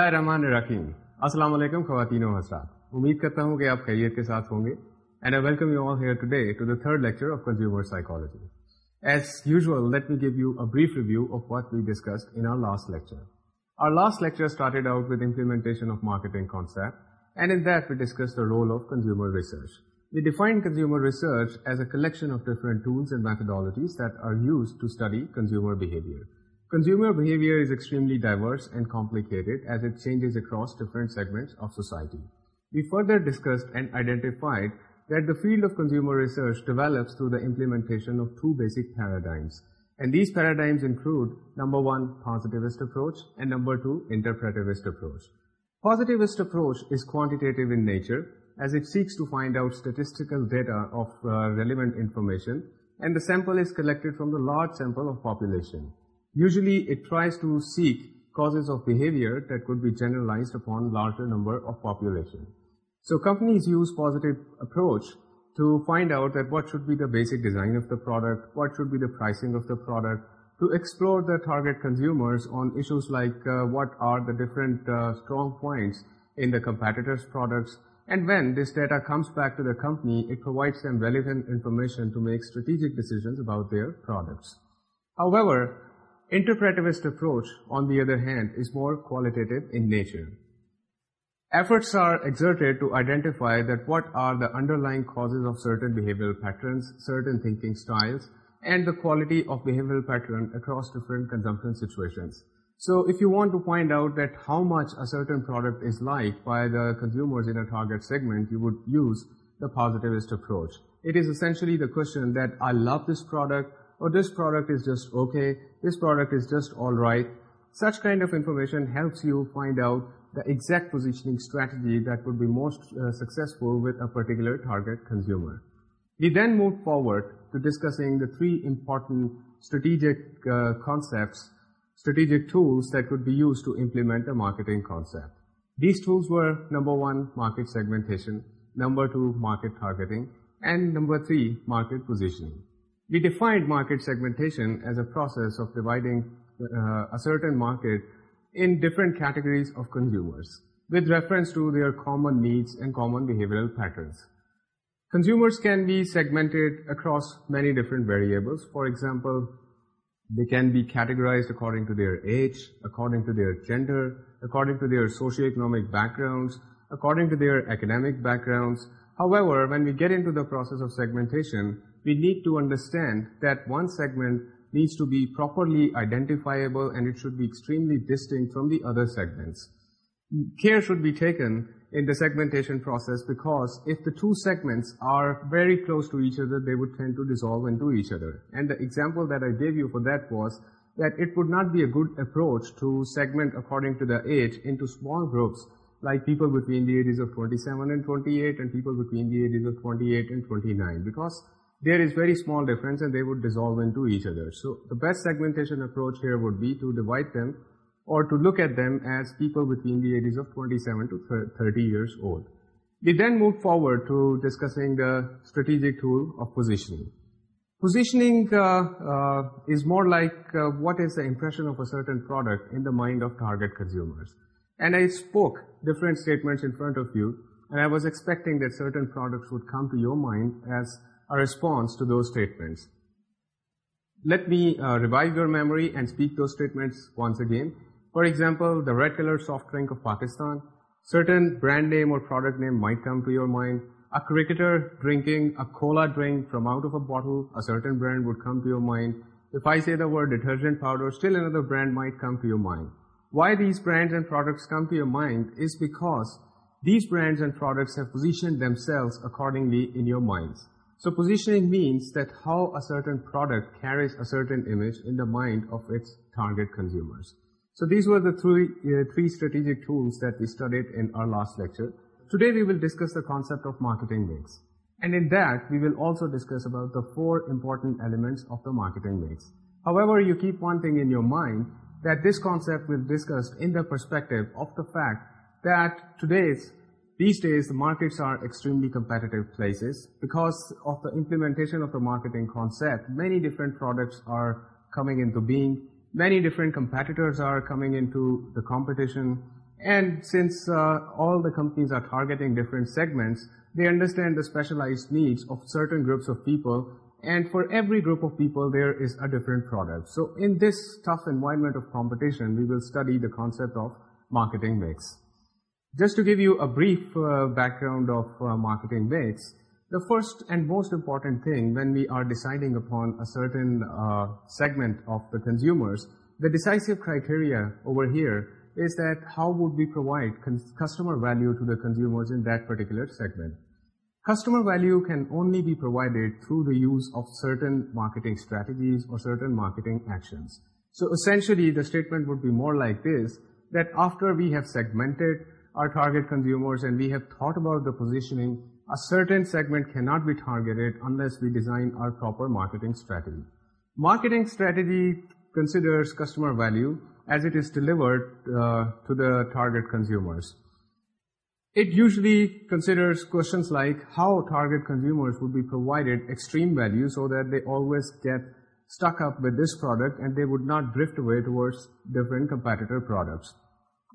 اللہ الرحمن الرحیم السلام علیکم خواتین و حضرات امید کرتا ہوں کہ آپ خیریت کے ساتھ ہوں گے and I welcome you all here today to the third lecture of consumer psychology as usual let me give you a brief review of what we discuss in our last lecture our last lecture started out with implementation of marketing concept and in that we discuss the role of consumer research we define consumer research as a collection of different tools and methodologies that are use to study consumer behaviour Consumer behavior is extremely diverse and complicated as it changes across different segments of society. We further discussed and identified that the field of consumer research develops through the implementation of two basic paradigms. And these paradigms include number one, positivist approach and number two, interpretivist approach. Positivist approach is quantitative in nature as it seeks to find out statistical data of uh, relevant information and the sample is collected from the large sample of population. Usually it tries to seek causes of behavior that could be generalized upon larger number of population. So companies use positive approach to find out that what should be the basic design of the product, what should be the pricing of the product, to explore the target consumers on issues like uh, what are the different uh, strong points in the competitors' products, and when this data comes back to the company, it provides them relevant information to make strategic decisions about their products. However, Interpretivist approach, on the other hand, is more qualitative in nature. Efforts are exerted to identify that what are the underlying causes of certain behavioral patterns, certain thinking styles, and the quality of behavioral pattern across different consumption situations. So if you want to find out that how much a certain product is liked by the consumers in a target segment, you would use the positivist approach. It is essentially the question that I love this product, or this product is just okay, this product is just alright. Such kind of information helps you find out the exact positioning strategy that would be most uh, successful with a particular target consumer. We then moved forward to discussing the three important strategic uh, concepts, strategic tools that could be used to implement a marketing concept. These tools were number one, market segmentation, number two, market targeting, and number three, market positioning. We defined market segmentation as a process of dividing uh, a certain market in different categories of consumers with reference to their common needs and common behavioral patterns. Consumers can be segmented across many different variables. For example, they can be categorized according to their age, according to their gender, according to their socioeconomic backgrounds, according to their academic backgrounds. However, when we get into the process of segmentation, we need to understand that one segment needs to be properly identifiable and it should be extremely distinct from the other segments. Care should be taken in the segmentation process because if the two segments are very close to each other, they would tend to dissolve into each other. And the example that I gave you for that was that it would not be a good approach to segment according to the age into small groups like people between the ages of 27 and 28 and people between the ages of 28 and 29 because there is very small difference and they would dissolve into each other. So the best segmentation approach here would be to divide them or to look at them as people between the ages of 27 to 30 years old. We then move forward to discussing the strategic tool of positioning. Positioning uh, uh, is more like uh, what is the impression of a certain product in the mind of target consumers. And I spoke different statements in front of you, and I was expecting that certain products would come to your mind as a response to those statements. Let me uh, revive your memory and speak those statements once again. For example, the red-colored soft drink of Pakistan, certain brand name or product name might come to your mind. A cricketer drinking a cola drink from out of a bottle, a certain brand would come to your mind. If I say the word detergent powder, still another brand might come to your mind. Why these brands and products come to your mind is because these brands and products have positioned themselves accordingly in your minds. So positioning means that how a certain product carries a certain image in the mind of its target consumers. So these were the three, uh, three strategic tools that we studied in our last lecture. Today we will discuss the concept of marketing mix. And in that, we will also discuss about the four important elements of the marketing mix. However, you keep one thing in your mind that this concept will discussed in the perspective of the fact that today's these days, the markets are extremely competitive places. Because of the implementation of the marketing concept, many different products are coming into being. Many different competitors are coming into the competition. And since uh, all the companies are targeting different segments, they understand the specialized needs of certain groups of people. And for every group of people, there is a different product. So in this tough environment of competition, we will study the concept of marketing mix. Just to give you a brief uh, background of uh, marketing bits, the first and most important thing when we are deciding upon a certain uh, segment of the consumers, the decisive criteria over here is that how would we provide customer value to the consumers in that particular segment. Customer value can only be provided through the use of certain marketing strategies or certain marketing actions. So essentially, the statement would be more like this, that after we have segmented our target consumers and we have thought about the positioning, a certain segment cannot be targeted unless we design our proper marketing strategy. Marketing strategy considers customer value as it is delivered uh, to the target consumers. It usually considers questions like how target consumers would be provided extreme value so that they always get stuck up with this product and they would not drift away towards different competitor products.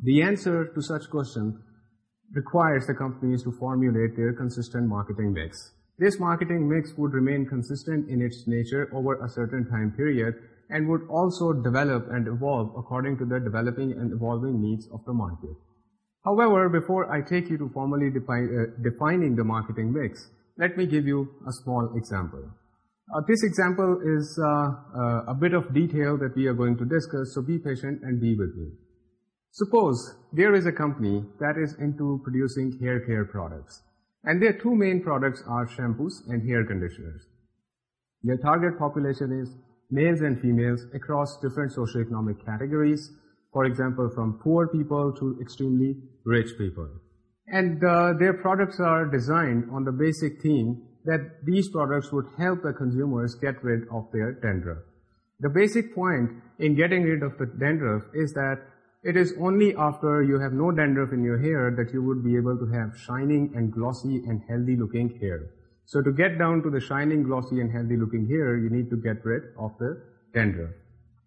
The answer to such question requires the companies to formulate their consistent marketing mix. This marketing mix would remain consistent in its nature over a certain time period and would also develop and evolve according to the developing and evolving needs of the market. However, before I take you to formally uh, defining the marketing mix, let me give you a small example. Uh, this example is uh, a bit of detail that we are going to discuss, so be patient and be with me. Suppose there is a company that is into producing hair care products. And their two main products are shampoos and hair conditioners. Their target population is males and females across different socioeconomic categories. For example, from poor people to extremely rich people. And uh, their products are designed on the basic theme that these products would help the consumers get rid of their dandruff. The basic point in getting rid of the dandruff is that it is only after you have no dandruff in your hair that you would be able to have shining and glossy and healthy looking hair. So to get down to the shining, glossy and healthy looking hair, you need to get rid of the dandruff.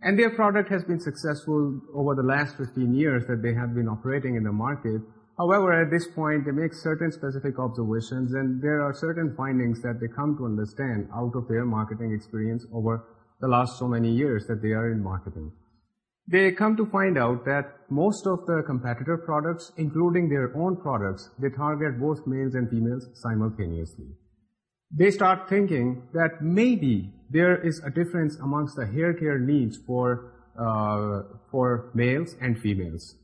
And their product has been successful over the last 15 years that they have been operating in the market. However, at this point, they make certain specific observations and there are certain findings that they come to understand out of their marketing experience over the last so many years that they are in marketing they come to find out that most of the competitor products, including their own products, they target both males and females simultaneously. They start thinking that maybe there is a difference amongst the hair care needs for, uh, for males and females.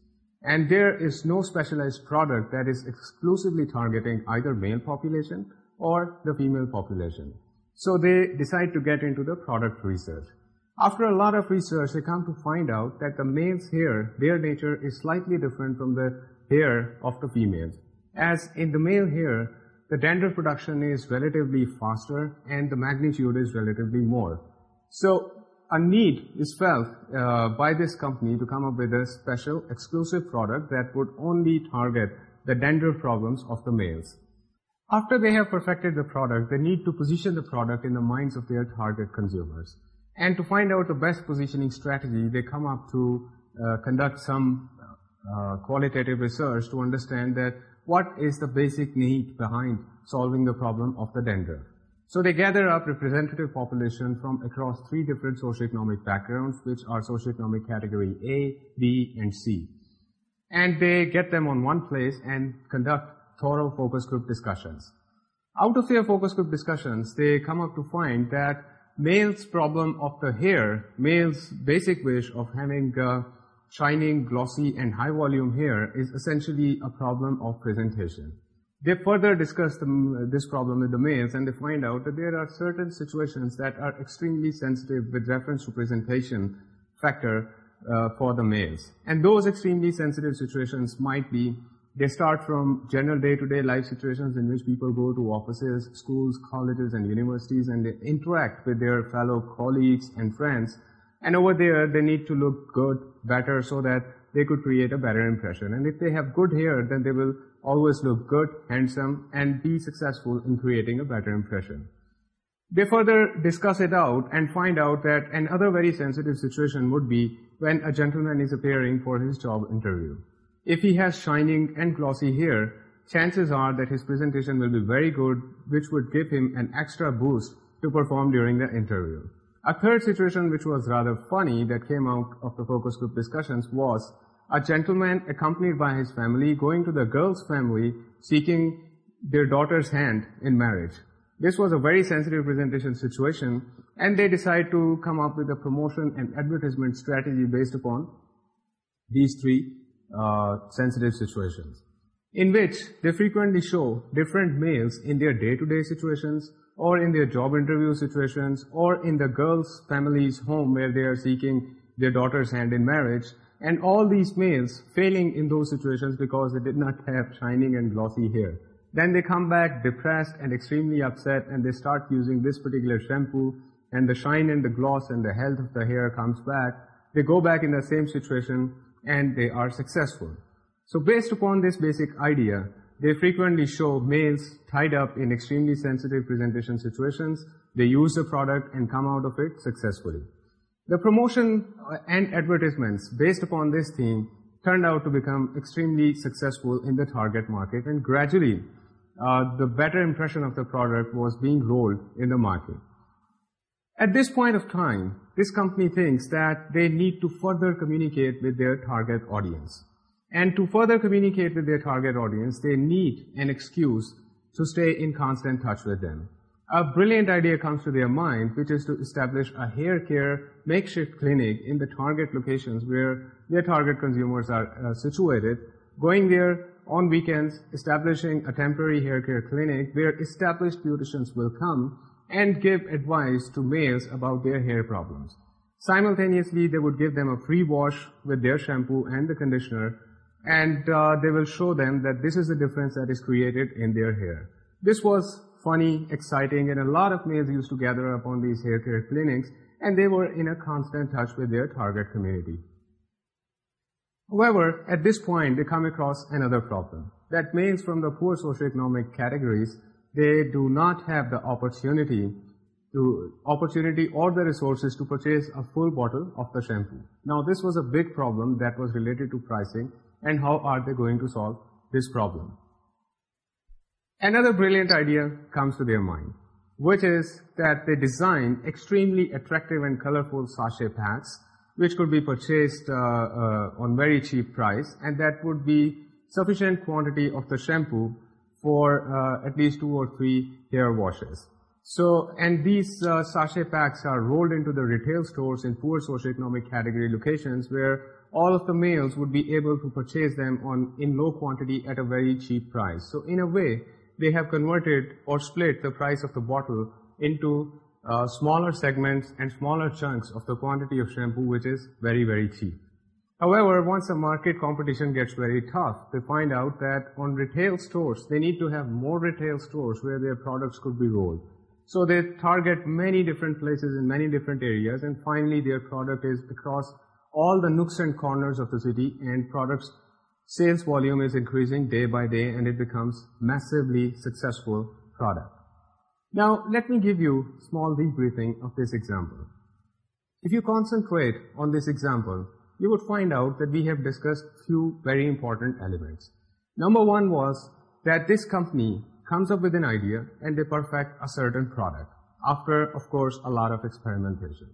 And there is no specialized product that is exclusively targeting either male population or the female population. So they decide to get into the product research. After a lot of research, they come to find out that the male's hair, their nature is slightly different from the hair of the females. As in the male hair, the dandruff production is relatively faster and the magnitude is relatively more. So a need is felt uh, by this company to come up with a special exclusive product that would only target the dandruff problems of the males. After they have perfected the product, they need to position the product in the minds of their target consumers. And to find out a best positioning strategy, they come up to uh, conduct some uh, qualitative research to understand that what is the basic need behind solving the problem of the dendro. So they gather up representative population from across three different socioeconomic backgrounds, which are socioeconomic category A, B, and C. And they get them on one place and conduct thorough focus group discussions. Out of their focus group discussions, they come up to find that male's problem of the hair, male's basic wish of having shining, glossy, and high-volume hair is essentially a problem of presentation. They further discuss this problem with the males, and they find out that there are certain situations that are extremely sensitive with reference to presentation factor uh, for the males. And those extremely sensitive situations might be they start from general day-to-day -day life situations in which people go to offices, schools, colleges, and universities, and they interact with their fellow colleagues and friends. And over there, they need to look good, better, so that they could create a better impression. And if they have good hair, then they will always look good, handsome, and be successful in creating a better impression. They further discuss it out and find out that another very sensitive situation would be when a gentleman is appearing for his job interview. If he has shining and glossy hair, chances are that his presentation will be very good, which would give him an extra boost to perform during the interview. A third situation which was rather funny that came out of the focus group discussions was a gentleman accompanied by his family going to the girl's family seeking their daughter's hand in marriage. This was a very sensitive presentation situation and they decide to come up with a promotion and advertisement strategy based upon these three uh, sensitive situations in which they frequently show different males in their day-to-day situations or in their job interview situations or in the girl's family's home where they are seeking their daughter's hand in marriage and all these males failing in those situations because they did not have shining and glossy hair. Then they come back depressed and extremely upset and they start using this particular shampoo and the shine and the gloss and the health of the hair comes back. They go back in the same situation and they are successful. So based upon this basic idea, they frequently show males tied up in extremely sensitive presentation situations. They use the product and come out of it successfully. The promotion uh, and advertisements based upon this theme turned out to become extremely successful in the target market and gradually uh, the better impression of the product was being rolled in the market. At this point of time, this company thinks that they need to further communicate with their target audience. And to further communicate with their target audience, they need an excuse to stay in constant touch with them. A brilliant idea comes to their mind, which is to establish a hair care makeshift clinic in the target locations where their target consumers are uh, situated, going there on weekends, establishing a temporary hair care clinic where established beauticians will come and give advice to males about their hair problems. Simultaneously, they would give them a free wash with their shampoo and the conditioner, and uh, they will show them that this is the difference that is created in their hair. This was funny, exciting, and a lot of males used to gather up on these hair care clinics, and they were in a constant touch with their target community. However, at this point, they come across another problem, that males from the poor socioeconomic categories they do not have the opportunity opportunity or the resources to purchase a full bottle of the shampoo. Now this was a big problem that was related to pricing and how are they going to solve this problem. Another brilliant idea comes to their mind, which is that they design extremely attractive and colorful sachet packs, which could be purchased uh, uh, on very cheap price, and that would be sufficient quantity of the shampoo for uh, at least two or three hair washes. So, and these uh, sachet packs are rolled into the retail stores in poor socioeconomic category locations where all of the males would be able to purchase them in low quantity at a very cheap price. So, in a way, they have converted or split the price of the bottle into uh, smaller segments and smaller chunks of the quantity of shampoo which is very, very cheap. However, once a market competition gets very tough, they find out that on retail stores, they need to have more retail stores where their products could be rolled. So they target many different places in many different areas and finally their product is across all the nooks and corners of the city and products sales volume is increasing day by day and it becomes massively successful product. Now let me give you small debriefing of this example. If you concentrate on this example, you would find out that we have discussed few very important elements. Number one was that this company comes up with an idea and they perfect a certain product after, of course, a lot of experimentation.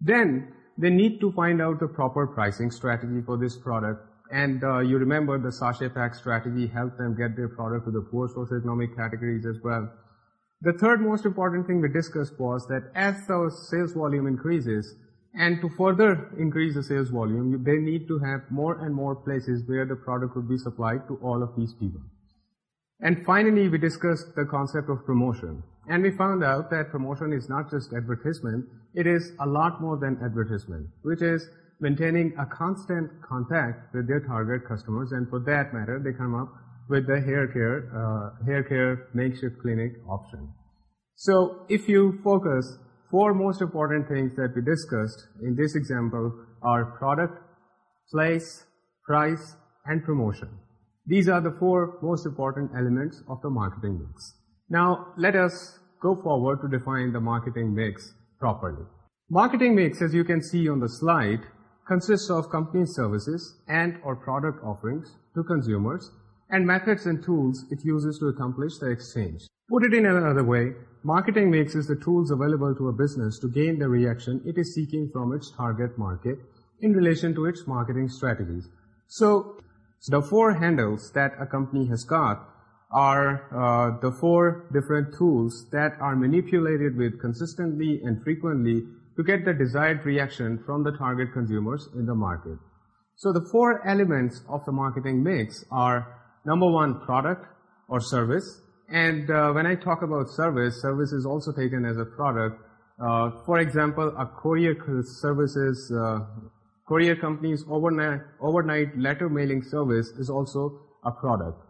Then they need to find out the proper pricing strategy for this product and uh, you remember the sachet pack strategy helped them get their product to the poor socioeconomic categories as well. The third most important thing we discussed was that as the sales volume increases, and to further increase the sales volume, they need to have more and more places where the product would be supplied to all of these people. And finally, we discussed the concept of promotion. And we found out that promotion is not just advertisement, it is a lot more than advertisement, which is maintaining a constant contact with their target customers. And for that matter, they come up with the hair care, uh, hair care makeshift clinic option. So if you focus four most important things that we discussed in this example are product, place, price, and promotion. These are the four most important elements of the marketing mix. Now, let us go forward to define the marketing mix properly. Marketing mix, as you can see on the slide, consists of company services and or product offerings to consumers and methods and tools it uses to accomplish the exchange. Put it in another way, Marketing mix is the tools available to a business to gain the reaction it is seeking from its target market in relation to its marketing strategies. So, the four handles that a company has got are uh, the four different tools that are manipulated with consistently and frequently to get the desired reaction from the target consumers in the market. So the four elements of the marketing mix are number one, product or service. And uh, when I talk about service, service is also taken as a product. Uh, for example, a courier services, uh, courier company's overnight, overnight letter mailing service is also a product.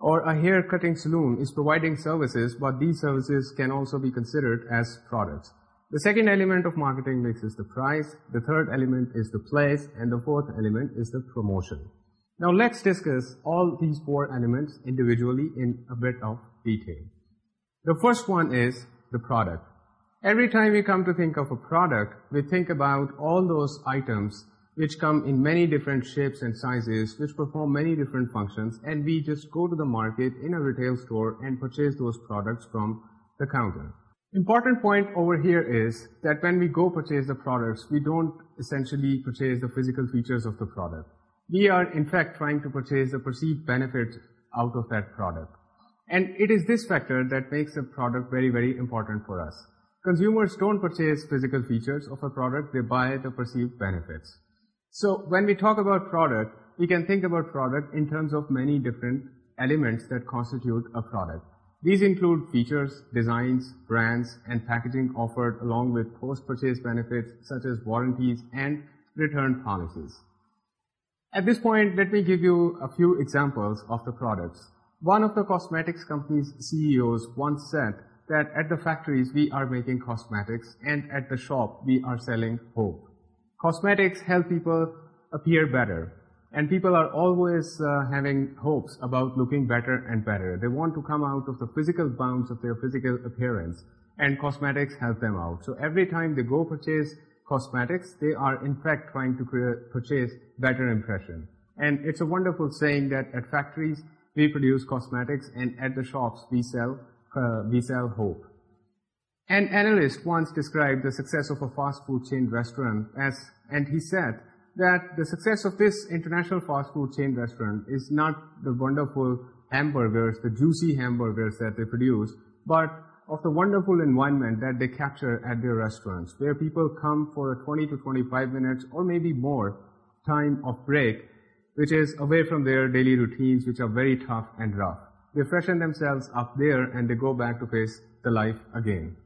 Or a hair cutting saloon is providing services, but these services can also be considered as products. The second element of marketing mix is the price, the third element is the place, and the fourth element is the promotion. Now let's discuss all these four elements individually in a bit of detail. The first one is the product. Every time we come to think of a product, we think about all those items which come in many different shapes and sizes, which perform many different functions, and we just go to the market in a retail store and purchase those products from the counter. Important point over here is that when we go purchase the products, we don't essentially purchase the physical features of the product we are in fact trying to purchase the perceived benefits out of that product. And it is this factor that makes a product very, very important for us. Consumers don't purchase physical features of a product, they buy the perceived benefits. So when we talk about product, we can think about product in terms of many different elements that constitute a product. These include features, designs, brands, and packaging offered along with post-purchase benefits such as warranties and return policies. At this point, let me give you a few examples of the products. One of the cosmetics company's CEOs once said that at the factories we are making cosmetics and at the shop we are selling hope. Cosmetics help people appear better and people are always uh, having hopes about looking better and better. They want to come out of the physical bounds of their physical appearance and cosmetics help them out. So every time they go purchase cosmetics, they are in fact trying to purchase better impression. And it's a wonderful saying that at factories we produce cosmetics and at the shops we sell, uh, we sell hope. An analyst once described the success of a fast food chain restaurant as, and he said that the success of this international fast food chain restaurant is not the wonderful hamburgers, the juicy hamburgers that they produce, but of the wonderful environment that they capture at their restaurants, where people come for a 20 to 25 minutes or maybe more time of break, which is away from their daily routines, which are very tough and rough. They freshen themselves up there and they go back to face the life again.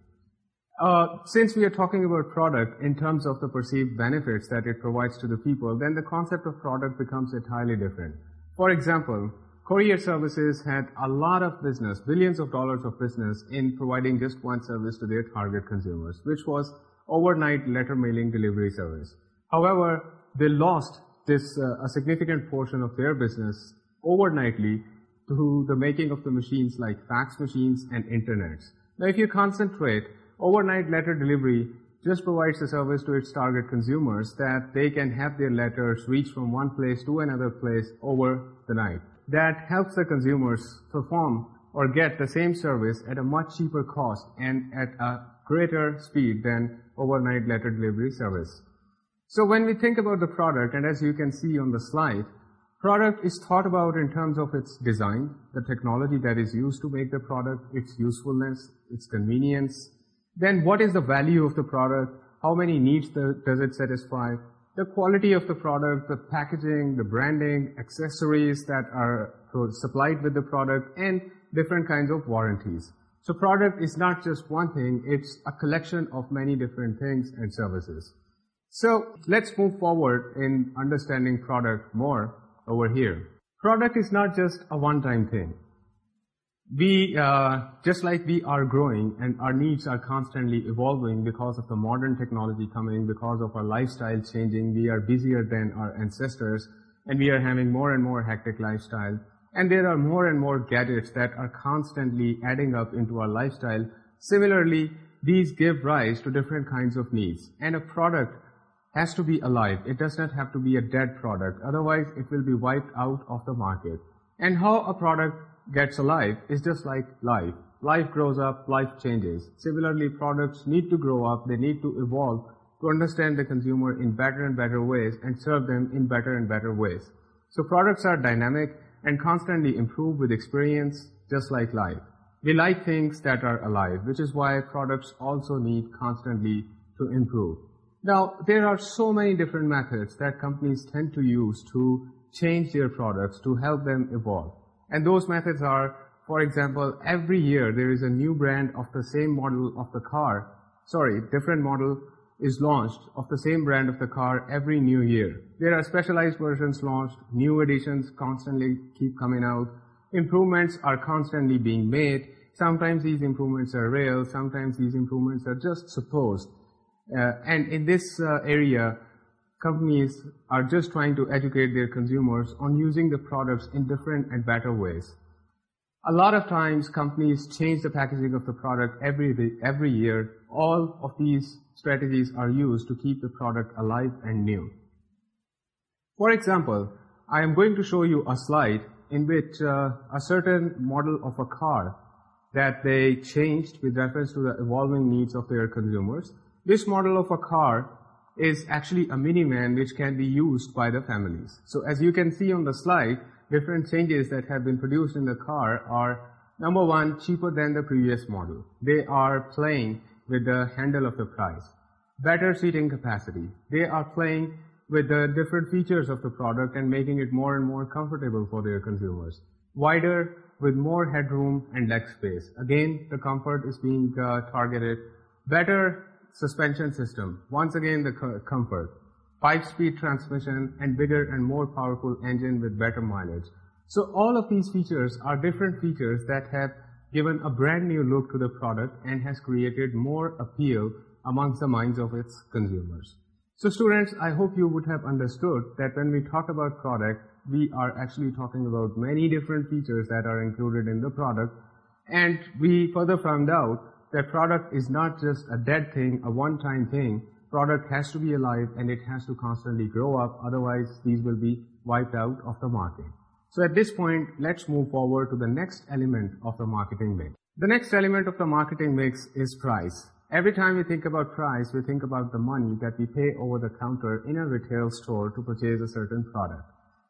Uh, since we are talking about product in terms of the perceived benefits that it provides to the people, then the concept of product becomes entirely different. For example, courier services had a lot of business, billions of dollars of business in providing just one service to their target consumers, which was overnight letter mailing delivery service. However, they lost this uh, a significant portion of their business overnightly to the making of the machines like fax machines and internets. Now, if you concentrate, overnight letter delivery just provides a service to its target consumers that they can have their letters reach from one place to another place over the night that helps the consumers perform or get the same service at a much cheaper cost and at a greater speed than overnight letter delivery service. So when we think about the product, and as you can see on the slide, product is thought about in terms of its design, the technology that is used to make the product, its usefulness, its convenience. Then what is the value of the product? How many needs does it satisfy? the quality of the product, the packaging, the branding, accessories that are supplied with the product, and different kinds of warranties. So product is not just one thing, it's a collection of many different things and services. So let's move forward in understanding product more over here. Product is not just a one-time thing. We, uh, just like we are growing and our needs are constantly evolving because of the modern technology coming, because of our lifestyle changing, we are busier than our ancestors and we are having more and more hectic lifestyle. And there are more and more gadgets that are constantly adding up into our lifestyle. Similarly, these give rise to different kinds of needs. And a product has to be alive. It does not have to be a dead product. Otherwise, it will be wiped out of the market. And how a product gets alive is just like life. Life grows up, life changes. Similarly, products need to grow up, they need to evolve to understand the consumer in better and better ways and serve them in better and better ways. So products are dynamic and constantly improve with experience, just like life. We like things that are alive, which is why products also need constantly to improve. Now, there are so many different methods that companies tend to use to change their products to help them evolve. And those methods are, for example, every year there is a new brand of the same model of the car, sorry, different model is launched of the same brand of the car every new year. There are specialized versions launched, new editions constantly keep coming out, improvements are constantly being made, sometimes these improvements are real, sometimes these improvements are just supposed. Uh, and in this uh, area, companies are just trying to educate their consumers on using the products in different and better ways. A lot of times companies change the packaging of the product every, every year. All of these strategies are used to keep the product alive and new. For example, I am going to show you a slide in which uh, a certain model of a car that they changed with reference to the evolving needs of their consumers. This model of a car is actually a minivan which can be used by the families. So as you can see on the slide, different changes that have been produced in the car are number one, cheaper than the previous model. They are playing with the handle of the price. Better seating capacity. They are playing with the different features of the product and making it more and more comfortable for their consumers. Wider with more headroom and leg space. Again, the comfort is being uh, targeted. Better suspension system, once again the comfort, 5-speed transmission and bigger and more powerful engine with better mileage. So all of these features are different features that have given a brand new look to the product and has created more appeal amongst the minds of its consumers. So students, I hope you would have understood that when we talk about product, we are actually talking about many different features that are included in the product. And we further found out that product is not just a dead thing, a one-time thing. Product has to be alive and it has to constantly grow up. Otherwise, these will be wiped out of the market. So at this point, let's move forward to the next element of the marketing mix. The next element of the marketing mix is price. Every time we think about price, we think about the money that we pay over the counter in a retail store to purchase a certain product.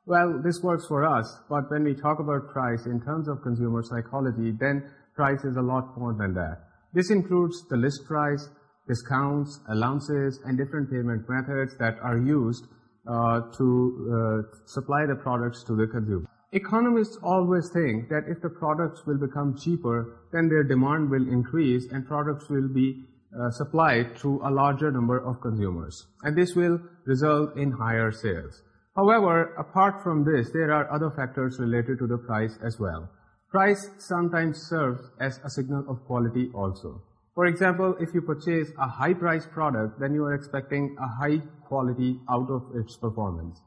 Well, this works for us, but when we talk about price in terms of consumer psychology, then price is a lot more than that. This includes the list price, discounts, allowances, and different payment methods that are used uh, to uh, supply the products to the consumer. Economists always think that if the products will become cheaper, then their demand will increase and products will be uh, supplied to a larger number of consumers. And this will result in higher sales. However, apart from this, there are other factors related to the price as well. Price sometimes serves as a signal of quality also. For example, if you purchase a high-priced product, then you are expecting a high quality out of its performance.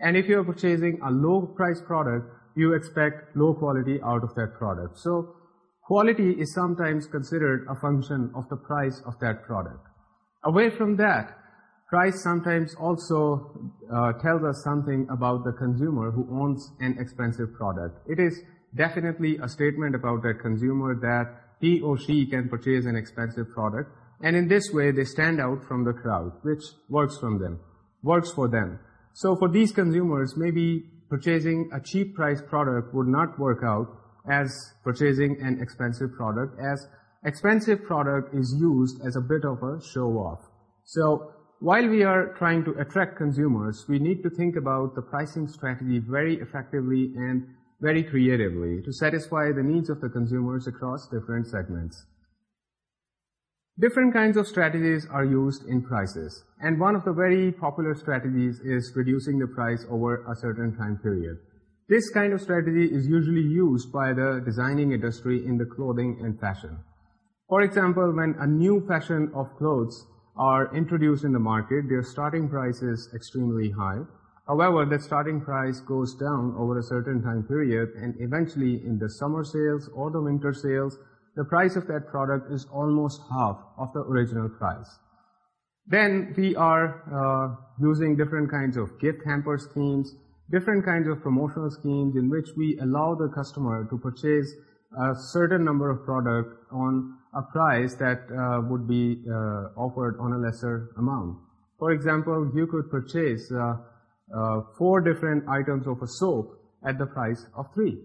And if you are purchasing a low-priced product, you expect low quality out of that product. So, quality is sometimes considered a function of the price of that product. Away from that, price sometimes also uh, tells us something about the consumer who owns an expensive product. It is definitely a statement about that consumer that he or she can purchase an expensive product. And in this way, they stand out from the crowd, which works for them. So for these consumers, maybe purchasing a cheap price product would not work out as purchasing an expensive product, as expensive product is used as a bit of a show-off. So while we are trying to attract consumers, we need to think about the pricing strategy very effectively and very creatively to satisfy the needs of the consumers across different segments. Different kinds of strategies are used in prices, and one of the very popular strategies is reducing the price over a certain time period. This kind of strategy is usually used by the designing industry in the clothing and fashion. For example, when a new fashion of clothes are introduced in the market, their starting price is extremely high, However, the starting price goes down over a certain time period and eventually in the summer sales or the winter sales, the price of that product is almost half of the original price. Then we are uh, using different kinds of gift hamper schemes, different kinds of promotional schemes in which we allow the customer to purchase a certain number of product on a price that uh, would be uh, offered on a lesser amount. For example, you could purchase uh, uh, four different items of a soap at the price of three.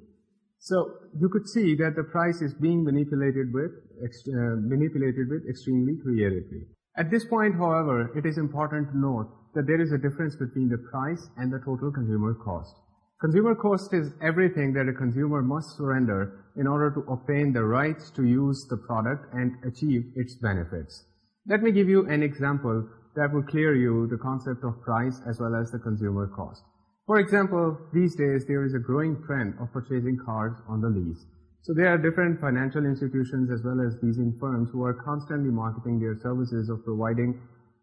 So you could see that the price is being manipulated with, uh, manipulated with extremely creatively. At this point, however, it is important to note that there is a difference between the price and the total consumer cost. Consumer cost is everything that a consumer must surrender in order to obtain the rights to use the product and achieve its benefits. Let me give you an example that will clear you the concept of price as well as the consumer cost. For example, these days there is a growing trend of purchasing cars on the lease. So there are different financial institutions as well as leasing firms who are constantly marketing their services of providing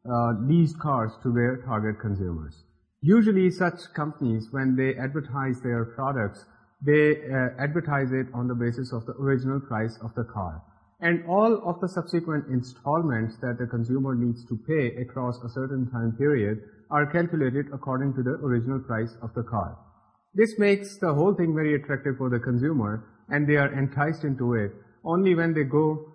uh, leased cars to their target consumers. Usually such companies, when they advertise their products, they uh, advertise it on the basis of the original price of the car and all of the subsequent installments that the consumer needs to pay across a certain time period are calculated according to the original price of the car. This makes the whole thing very attractive for the consumer and they are enticed into it. Only when they go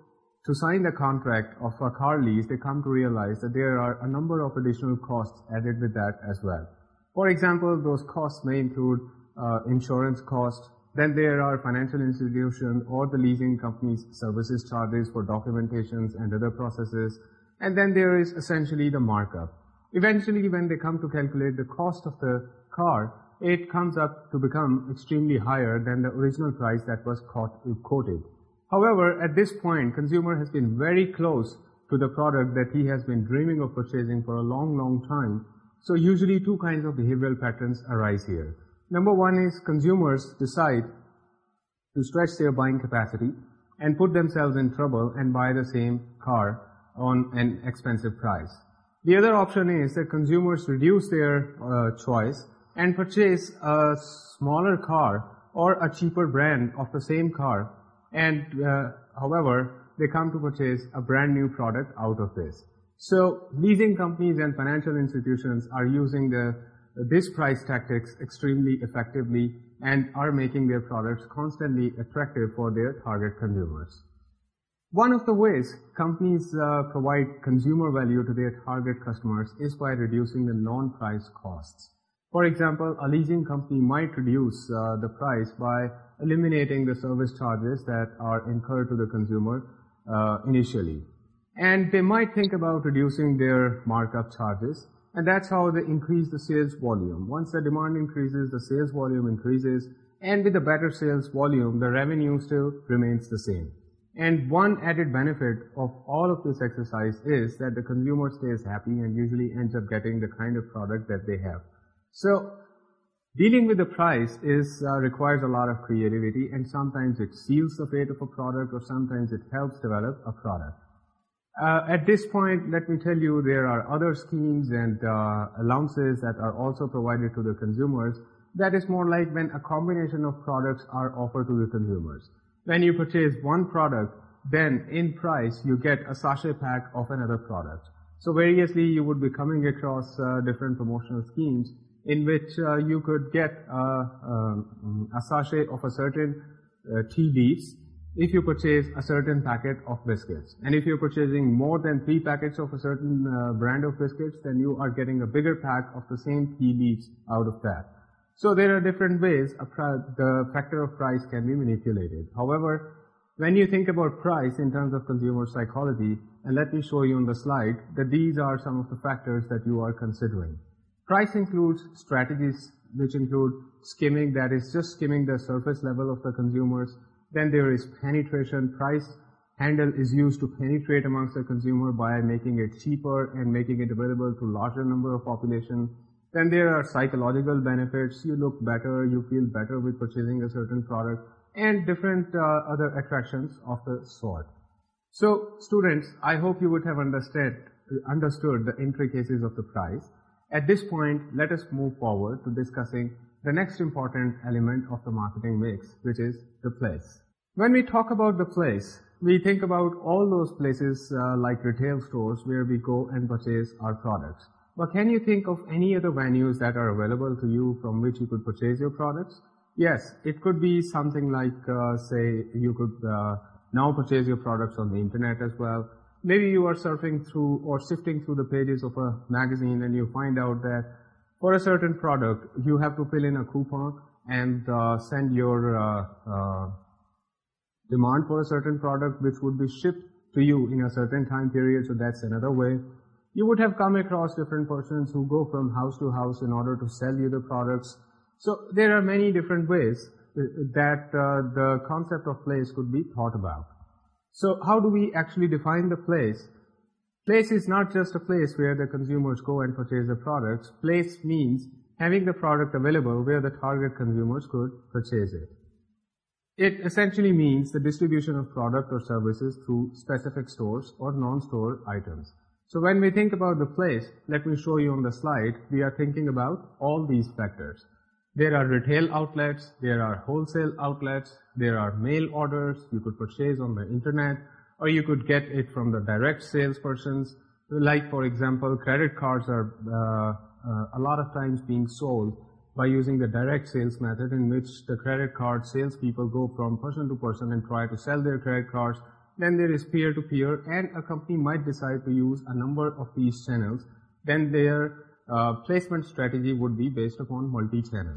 to sign the contract of a car lease, they come to realize that there are a number of additional costs added with that as well. For example, those costs may include uh, insurance costs, then there are financial institutions or the leasing companies services charges for documentations and other processes. And then there is essentially the markup. Eventually, when they come to calculate the cost of the car, it comes up to become extremely higher than the original price that was quoted. However, at this point, consumer has been very close to the product that he has been dreaming of purchasing for a long, long time. So usually two kinds of behavioral patterns arise here. Number one is consumers decide to stretch their buying capacity and put themselves in trouble and buy the same car on an expensive price. The other option is that consumers reduce their uh, choice and purchase a smaller car or a cheaper brand of the same car and uh, however they come to purchase a brand new product out of this. So leasing companies and financial institutions are using the this price tactics extremely effectively and are making their products constantly attractive for their target consumers. One of the ways companies uh, provide consumer value to their target customers is by reducing the non-price costs. For example, a leasing company might reduce uh, the price by eliminating the service charges that are incurred to the consumer uh, initially. And they might think about reducing their markup charges, and that's how they increase the sales volume. Once the demand increases, the sales volume increases, and with a better sales volume, the revenue still remains the same. And one added benefit of all of this exercise is that the consumer stays happy and usually ends up getting the kind of product that they have. So dealing with the price is uh, requires a lot of creativity and sometimes it seals the fate of a product or sometimes it helps develop a product. Uh, at this point, let me tell you, there are other schemes and uh, allowances that are also provided to the consumers. That is more like when a combination of products are offered to the consumers. When you purchase one product, then in price, you get a sachet pack of another product. So variously, you would be coming across uh, different promotional schemes in which you could get um, a sachet of a certain uh, if you purchase a certain packet of biscuits. And if you're purchasing more than three packets of a certain uh, brand of biscuits, then you are getting a bigger pack of the same tea leaves out of that. So there are different ways the factor of price can be manipulated. However, when you think about price in terms of consumer psychology, and let me show you on the slide that these are some of the factors that you are considering. Price includes strategies which include skimming, that is just skimming the surface level of the consumers, then there is penetration price. Handle is used to penetrate amongst the consumer by making it cheaper and making it available to larger number of population. Then there are psychological benefits. You look better, you feel better with purchasing a certain product and different uh, other attractions of the sort. So students, I hope you would have understand, understood the intricacies of the price. At this point, let us move forward to discussing the next important element of the marketing mix, which is the place. When we talk about the place, we think about all those places uh, like retail stores where we go and purchase our products. But can you think of any other venues that are available to you from which you could purchase your products? Yes, it could be something like, uh, say, you could uh, now purchase your products on the internet as well. Maybe you are surfing through or sifting through the pages of a magazine and you find out that for a certain product, you have to fill in a coupon and uh, send your uh, uh, demand for a certain product which would be shipped to you in a certain time period, so that's another way. You would have come across different persons who go from house to house in order to sell you the products. So there are many different ways that the concept of place could be thought about. So how do we actually define the place? Place is not just a place where the consumers go and purchase the products. Place means having the product available where the target consumers could purchase it. It essentially means the distribution of product or services through specific stores or non-store items. So when we think about the place, let me show you on the slide, we are thinking about all these factors. There are retail outlets, there are wholesale outlets, there are mail orders, you could purchase on the internet, or you could get it from the direct salespersons. Like, for example, credit cards are uh, uh, a lot of times being sold by using the direct sales method in which the credit card salespeople go from person to person and try to sell their credit cards. Then there is peer-to-peer -peer, and a company might decide to use a number of these channels. Then their uh, placement strategy would be based upon multi-channel.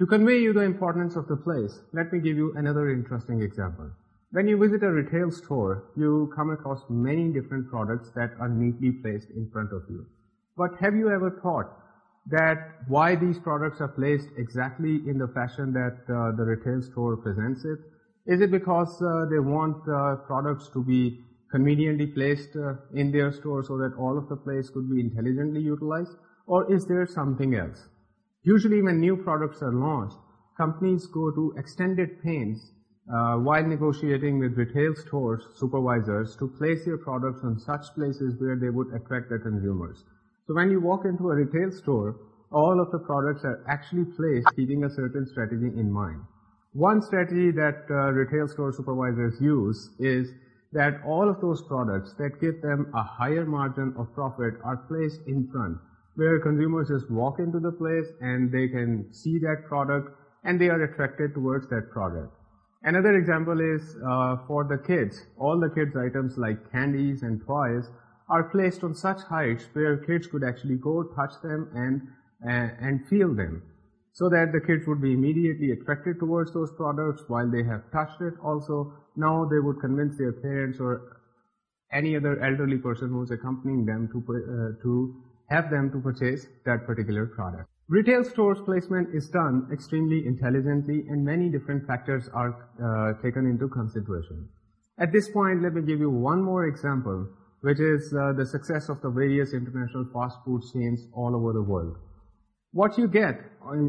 To convey you the importance of the place, let me give you another interesting example. When you visit a retail store, you come across many different products that are neatly placed in front of you. But have you ever thought that why these products are placed exactly in the fashion that uh, the retail store presents it? Is it because uh, they want uh, products to be conveniently placed in their store so that all of the place could be intelligently utilized? Or is there something else? Usually when new products are launched, companies go to extended pains uh, while negotiating with retail stores supervisors to place your products on such places where they would attract the consumers. So when you walk into a retail store, all of the products are actually placed keeping a certain strategy in mind. One strategy that uh, retail store supervisors use is that all of those products that give them a higher margin of profit are placed in front, where consumers just walk into the place and they can see that product and they are attracted towards that product. Another example is uh, for the kids. All the kids items like candies and toys are placed on such heights where kids could actually go touch them and uh, and feel them so that the kids would be immediately attracted towards those products while they have touched it also now they would convince their parents or any other elderly person who's accompanying them to uh, to have them to purchase that particular product Retail stores placement is done extremely intelligently and many different factors are uh, taken into consideration. At this point, let me give you one more example, which is uh, the success of the various international fast food chains all over the world. What you get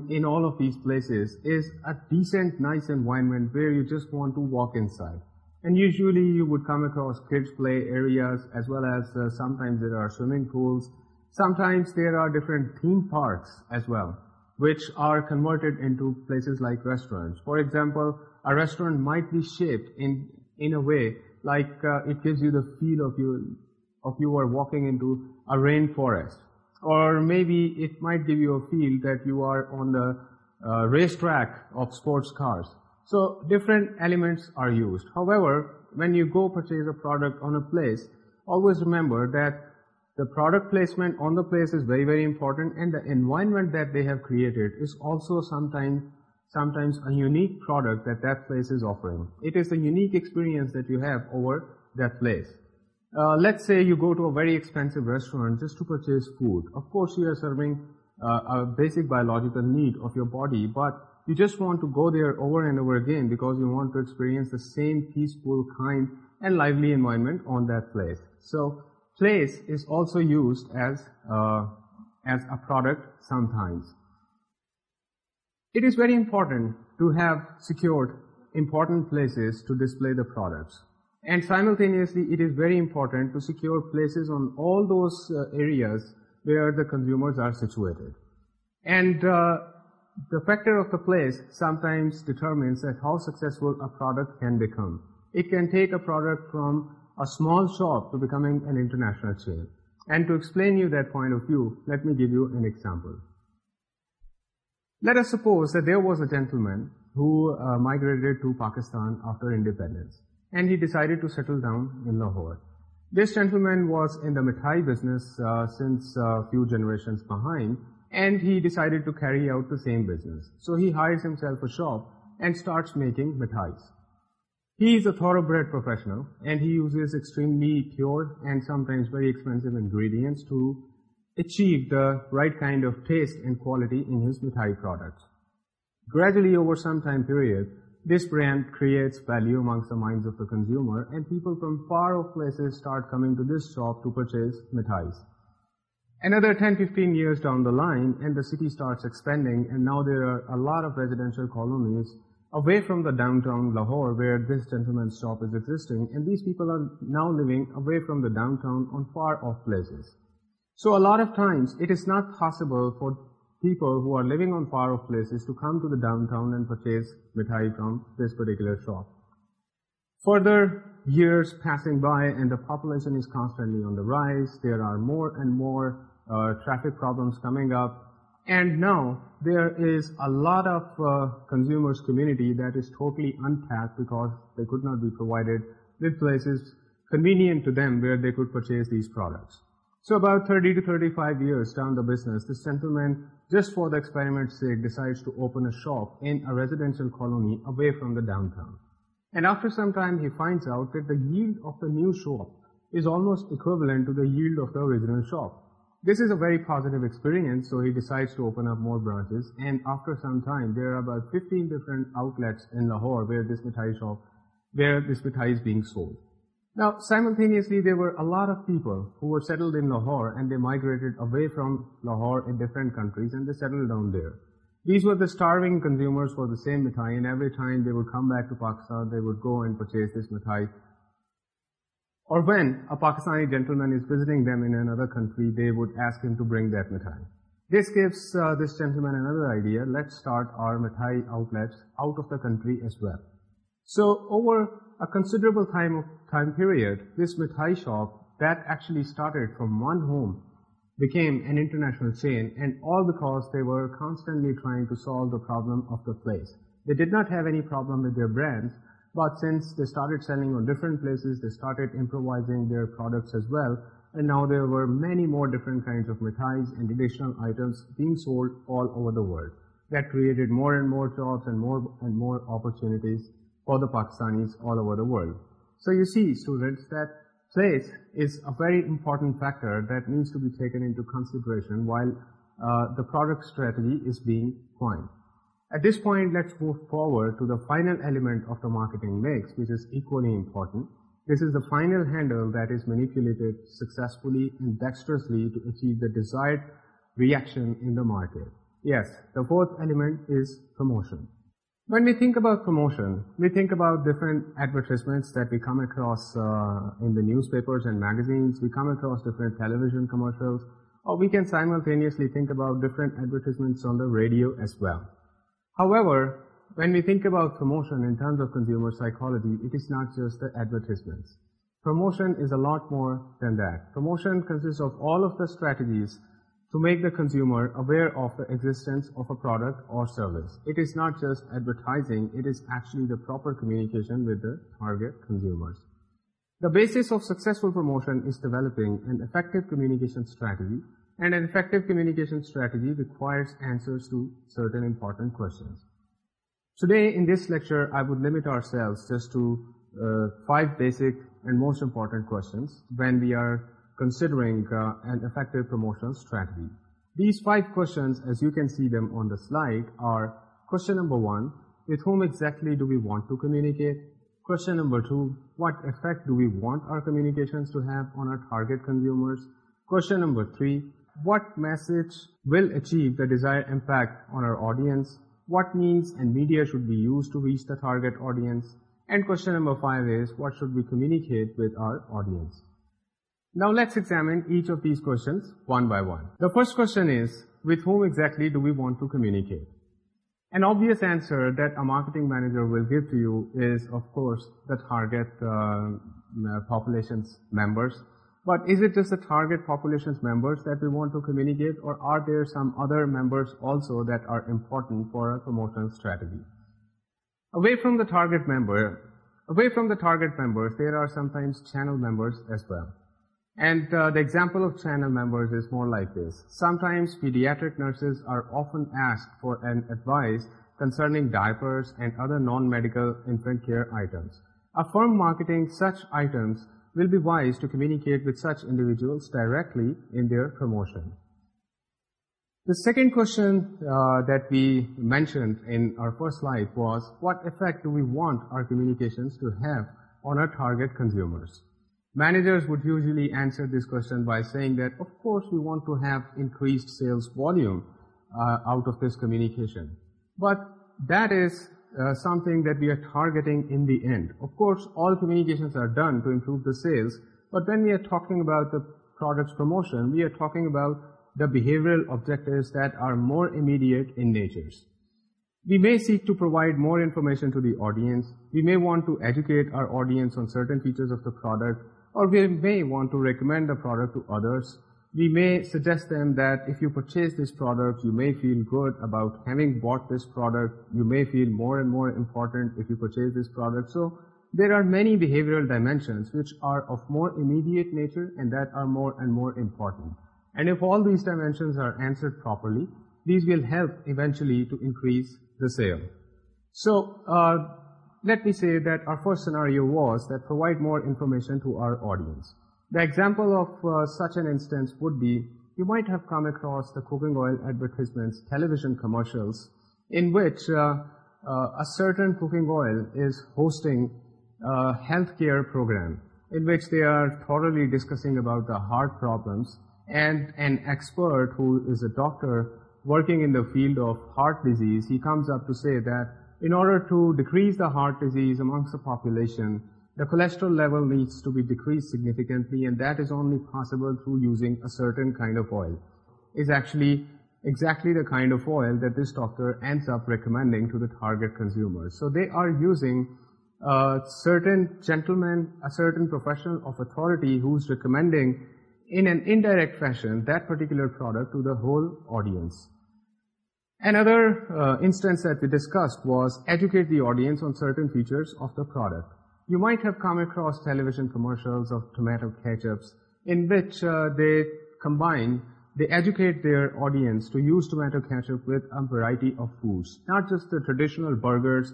in, all of these places is a decent, nice environment where you just want to walk inside. And usually you would come across kids play areas as well as uh, sometimes there are swimming pools Sometimes there are different theme parks as well, which are converted into places like restaurants. For example, a restaurant might be shaped in, in a way like uh, it gives you the feel of you, of you are walking into a rainforest. Or maybe it might give you a feel that you are on the uh, racetrack of sports cars. So different elements are used. However, when you go purchase a product on a place, always remember that the product placement on the place is very very important and the environment that they have created is also sometimes sometimes a unique product that that place is offering. It is a unique experience that you have over that place. Uh, let's say you go to a very expensive restaurant just to purchase food. Of course you are serving uh, a basic biological need of your body but you just want to go there over and over again because you want to experience the same peaceful, kind and lively environment on that place. So place is also used as uh, as a product sometimes. It is very important to have secured important places to display the products. And simultaneously, it is very important to secure places on all those uh, areas where the consumers are situated. And uh, the factor of the place sometimes determines how successful a product can become. It can take a product from a small shop to becoming an international chain. And to explain you that point of view, let me give you an example. Let us suppose that there was a gentleman who uh, migrated to Pakistan after independence and he decided to settle down in Lahore. This gentleman was in the Mithai business uh, since a few generations behind and he decided to carry out the same business. So he hires himself a shop and starts making Mithais. He is a thoroughbred professional and he uses extremely pure and sometimes very expensive ingredients to achieve the right kind of taste and quality in his Mithai products. Gradually over some time period, this brand creates value amongst the minds of the consumer and people from far off places start coming to this shop to purchase Mithais. Another 10-15 years down the line and the city starts expanding and now there are a lot of residential colonies away from the downtown Lahore where this gentleman's shop is existing and these people are now living away from the downtown on far off places. So a lot of times it is not possible for people who are living on far off places to come to the downtown and purchase mithai from this particular shop. Further years passing by and the population is constantly on the rise, there are more and more uh, traffic problems coming up and now there is a lot of uh, consumers community that is totally untapped because they could not be provided with places convenient to them where they could purchase these products. So about 30 to 35 years down the business, this gentleman, just for the experiment's sake, decides to open a shop in a residential colony away from the downtown. And after some time, he finds out that the yield of the new shop is almost equivalent to the yield of the original shop. This is a very positive experience, so he decides to open up more branches. And after some time, there are about 15 different outlets in Lahore where this mithai shop, where this mithai is being sold. Now, simultaneously, there were a lot of people who were settled in Lahore and they migrated away from Lahore in different countries and they settled down there. These were the starving consumers for the same mithai and every time they would come back to Pakistan, they would go and purchase this mithai or when a Pakistani gentleman is visiting them in another country, they would ask him to bring their mithai. This gives uh, this gentleman another idea. Let's start our mithai outlets out of the country as well. So over a considerable time time period, this mithai shop that actually started from one home became an international chain and all because they were constantly trying to solve the problem of the place. They did not have any problem with their brands, but since they started selling on different places, they started improvising their products as well. And now there were many more different kinds of mithais and additional items being sold all over the world. That created more and more jobs and more and more opportunities for the Pakistanis all over the world. So you see, students, that place is a very important factor that needs to be taken into consideration while uh, the product strategy is being coined. At this point, let's move forward to the final element of the marketing mix, which is equally important. This is the final handle that is manipulated successfully and dexterously to achieve the desired reaction in the market. Yes, the fourth element is promotion. When we think about promotion, we think about different advertisements that we come across uh, in the newspapers and magazines. We come across different television commercials, or we can simultaneously think about different advertisements on the radio as well. However, when we think about promotion in terms of consumer psychology, it is not just the advertisements. Promotion is a lot more than that. Promotion consists of all of the strategies to make the consumer aware of the existence of a product or service. It is not just advertising, it is actually the proper communication with the target consumers. The basis of successful promotion is developing an effective communication strategy and an effective communication strategy requires answers to certain important questions. Today in this lecture, I would limit ourselves just to uh, five basic and most important questions when we are considering uh, an effective promotional strategy. These five questions, as you can see them on the slide, are question number one, with whom exactly do we want to communicate? Question number two, what effect do we want our communications to have on our target consumers? Question number three, what message will achieve the desired impact on our audience, what means and media should be used to reach the target audience, and question number five is what should we communicate with our audience. Now let's examine each of these questions one by one. The first question is, with whom exactly do we want to communicate? An obvious answer that a marketing manager will give to you is, of course, the target uh, population's members but is it just the target population's members that we want to communicate or are there some other members also that are important for a promotional strategy? Away from the target member, away from the target members, there are sometimes channel members as well. And uh, the example of channel members is more like this. Sometimes pediatric nurses are often asked for an advice concerning diapers and other non-medical infant care items. A firm marketing such items will be wise to communicate with such individuals directly in their promotion. The second question uh, that we mentioned in our first slide was what effect do we want our communications to have on our target consumers? Managers would usually answer this question by saying that of course we want to have increased sales volume uh, out of this communication. But that is uh, something that we are targeting in the end. Of course, all communications are done to improve the sales, but when we are talking about the product's promotion, we are talking about the behavioral objectives that are more immediate in nature. We may seek to provide more information to the audience, we may want to educate our audience on certain features of the product, or we may want to recommend the product to others, we may suggest them that if you purchase this product, you may feel good about having bought this product. You may feel more and more important if you purchase this product. So there are many behavioral dimensions which are of more immediate nature and that are more and more important. And if all these dimensions are answered properly, these will help eventually to increase the sale. So uh, let me say that our first scenario was that provide more information to our audience. The example of uh, such an instance would be, you might have come across the cooking oil advertisements, television commercials, in which uh, uh, a certain cooking oil is hosting a healthcare program, in which they are thoroughly discussing about the heart problems, and an expert who is a doctor working in the field of heart disease, he comes up to say that in order to decrease the heart disease amongst the population, the cholesterol level needs to be decreased significantly and that is only possible through using a certain kind of oil. Is actually exactly the kind of oil that this doctor ends up recommending to the target consumer. So they are using a certain gentleman, a certain professional of authority who's recommending in an indirect fashion that particular product to the whole audience. Another uh, instance that we discussed was educate the audience on certain features of the product you might have come across television commercials of tomato ketchups in which uh, they combine, they educate their audience to use tomato ketchup with a variety of foods, not just the traditional burgers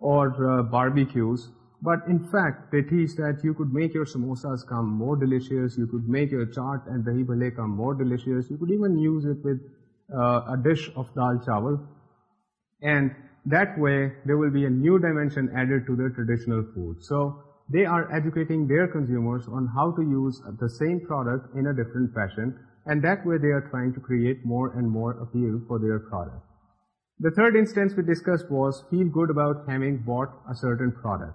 or uh, barbecues, but in fact, they teach that you could make your samosas come more delicious, you could make your chaat and dahi bhale come more delicious, you could even use it with uh, a dish of dal chawal. And that way there will be a new dimension added to their traditional food. So they are educating their consumers on how to use the same product in a different fashion and that way they are trying to create more and more appeal for their product. The third instance we discussed was feel good about having bought a certain product.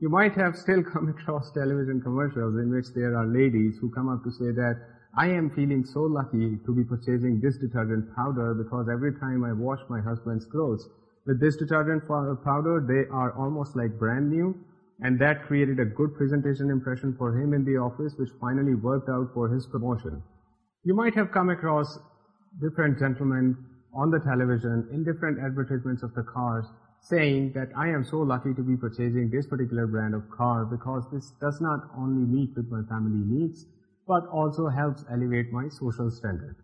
You might have still come across television commercials in which there are ladies who come up to say that I am feeling so lucky to be purchasing this detergent powder because every time I wash my husband's clothes, with this detergent powder, they are almost like brand new and that created a good presentation impression for him in the office which finally worked out for his promotion. You might have come across different gentlemen on the television in different advertisements of the cars saying that I am so lucky to be purchasing this particular brand of car because this does not only meet with my family needs but also helps elevate my social standard.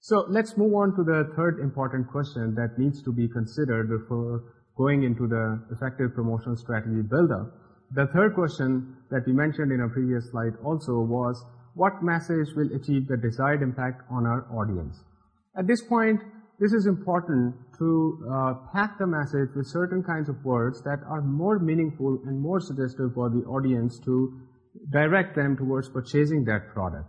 So let's move on to the third important question that needs to be considered before going into the effective promotional strategy buildup. The third question that we mentioned in a previous slide also was what message will achieve the desired impact on our audience? At this point, this is important to uh, pack the message with certain kinds of words that are more meaningful and more suggestive for the audience to direct them towards purchasing that product.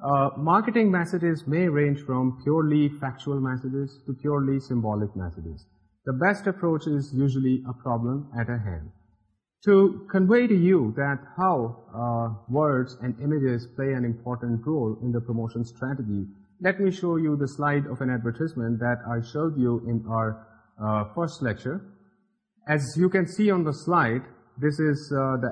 Marketing messages may range from purely factual messages to purely symbolic messages the best approach is usually a problem at a hand to convey to you that how words and images play an important role in the promotion strategy let me show you the slide of an advertisement that I show you in our first lecture as you can see on the slide this is uh, the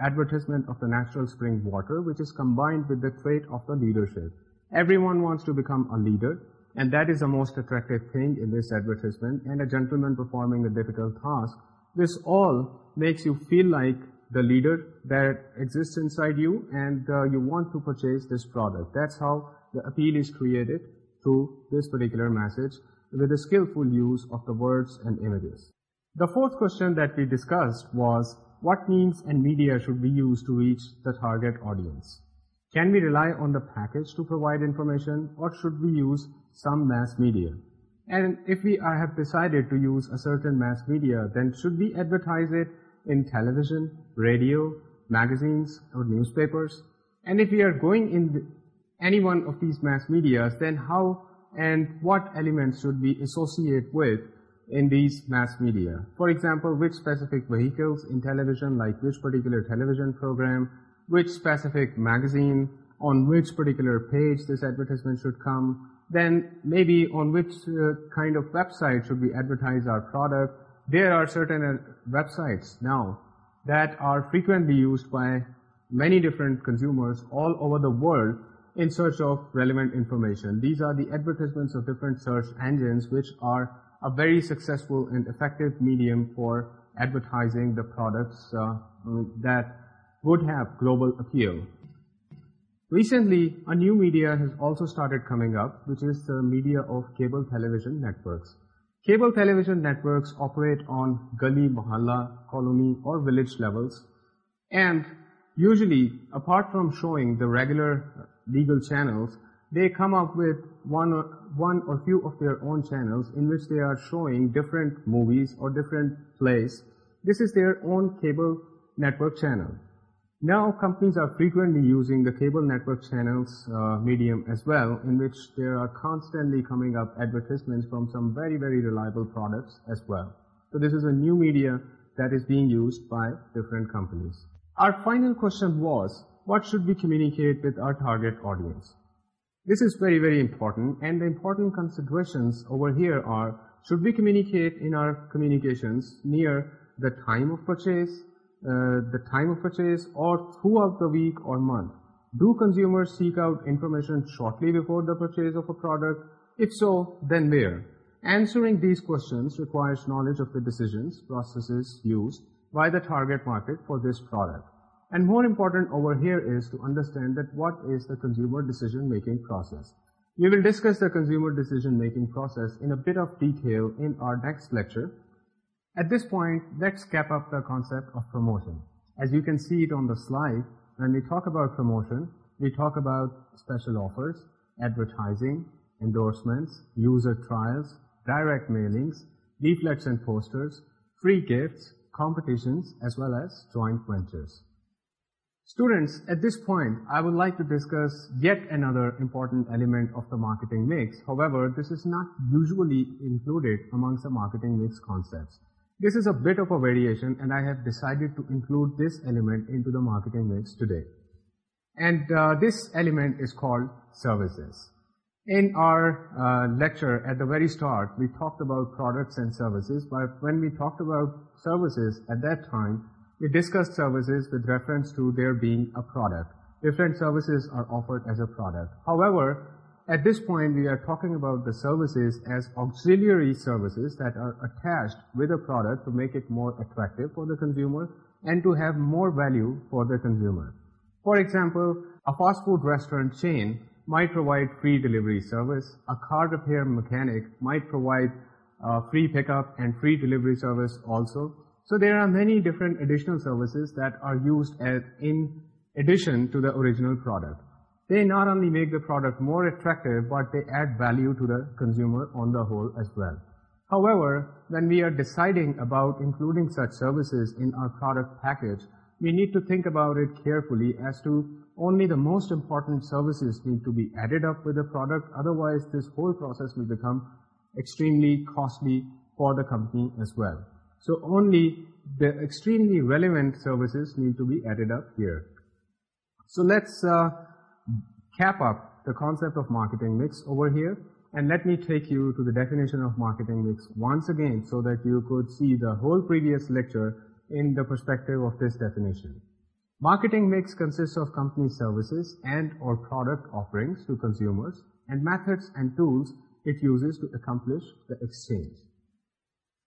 advertisement of the natural spring water, which is combined with the trait of the leadership. Everyone wants to become a leader, and that is the most attractive thing in this advertisement, and a gentleman performing the difficult task. This all makes you feel like the leader that exists inside you, and uh, you want to purchase this product. That's how the appeal is created through this particular message, with a skillful use of the words and images. The fourth question that we discussed was, what means and media should we use to reach the target audience? Can we rely on the package to provide information or should we use some mass media? And if we have decided to use a certain mass media, then should we advertise it in television, radio, magazines or newspapers? And if we are going in any one of these mass medias, then how and what elements should we associate with in these mass media. For example, which specific vehicles in television, like which particular television program, which specific magazine, on which particular page this advertisement should come, then maybe on which uh, kind of website should we advertise our product. There are certain uh, websites now that are frequently used by many different consumers all over the world in search of relevant information. These are the advertisements of different search engines which are a very successful and effective medium for advertising the products uh, that would have global appeal. Recently, a new media has also started coming up, which is the media of cable television networks. Cable television networks operate on gully, mahalla, colony or village levels and usually apart from showing the regular legal channels, they come up with one or few of their own channels in which they are showing different movies or different plays. This is their own cable network channel. Now companies are frequently using the cable network channels uh, medium as well in which there are constantly coming up advertisements from some very, very reliable products as well. So this is a new media that is being used by different companies. Our final question was, what should we communicate with our target audience? This is very, very important, and the important considerations over here are, should we communicate in our communications near the time of purchase, uh, the time of purchase, or throughout the week or month? Do consumers seek out information shortly before the purchase of a product? If so, then where? Answering these questions requires knowledge of the decisions, processes used by the target market for this product. And more important over here is to understand that what is the consumer decision-making process. We will discuss the consumer decision-making process in a bit of detail in our next lecture. At this point, let's cap up the concept of promotion. As you can see it on the slide, when we talk about promotion, we talk about special offers, advertising, endorsements, user trials, direct mailings, leaflets and posters, free gifts, competitions, as well as joint ventures. Students, at this point, I would like to discuss yet another important element of the marketing mix. However, this is not usually included amongst the marketing mix concepts. This is a bit of a variation and I have decided to include this element into the marketing mix today. And uh, this element is called services. In our uh, lecture at the very start, we talked about products and services, but when we talked about services at that time, we discussed services with reference to there being a product. Different services are offered as a product. However, at this point we are talking about the services as auxiliary services that are attached with a product to make it more attractive for the consumer and to have more value for the consumer. For example, a fast food restaurant chain might provide free delivery service. A car repair mechanic might provide uh, free pickup and free delivery service also. So there are many different additional services that are used as in addition to the original product. They not only make the product more attractive, but they add value to the consumer on the whole as well. However, when we are deciding about including such services in our product package, we need to think about it carefully as to only the most important services need to be added up with the product. Otherwise, this whole process will become extremely costly for the company as well. So only the extremely relevant services need to be added up here. So let's uh, cap up the concept of marketing mix over here. And let me take you to the definition of marketing mix once again so that you could see the whole previous lecture in the perspective of this definition. Marketing mix consists of company services and or product offerings to consumers and methods and tools it uses to accomplish the exchange.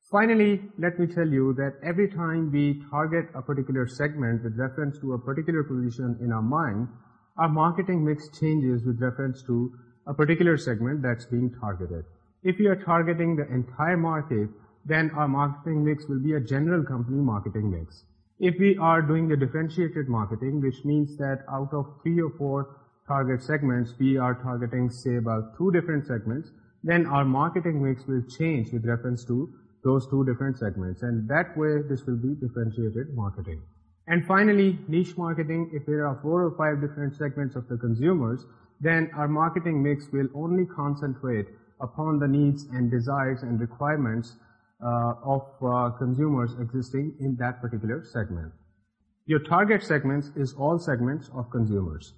Finally, let me tell you that every time we target a particular segment with reference to a particular position in our mind, our marketing mix changes with reference to a particular segment that's being targeted. If you are targeting the entire market, then our marketing mix will be a general company marketing mix. If we are doing a differentiated marketing, which means that out of three or four target segments, we are targeting, say, about two different segments, then our marketing mix will change with reference to those two different segments. And that way, this will be differentiated marketing. And finally, niche marketing, if there are four or five different segments of the consumers, then our marketing mix will only concentrate upon the needs and desires and requirements uh, of uh, consumers existing in that particular segment. Your target segments is all segments of consumers.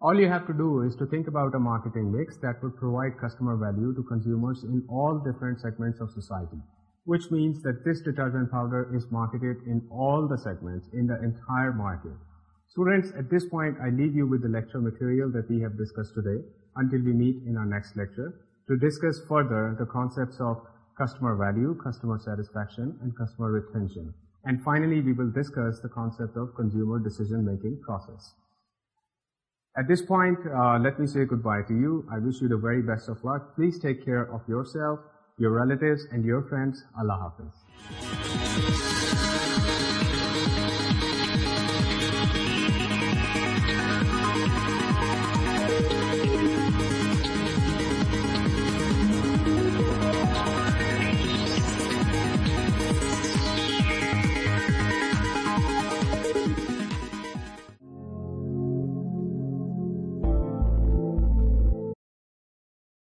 All you have to do is to think about a marketing mix that will provide customer value to consumers in all different segments of society which means that this detergent powder is marketed in all the segments in the entire market. Students, at this point, I leave you with the lecture material that we have discussed today until we meet in our next lecture to discuss further the concepts of customer value, customer satisfaction, and customer retention. And finally, we will discuss the concept of consumer decision-making process. At this point, uh, let me say goodbye to you. I wish you the very best of luck. Please take care of yourself your relatives and your friends اللہ حافظ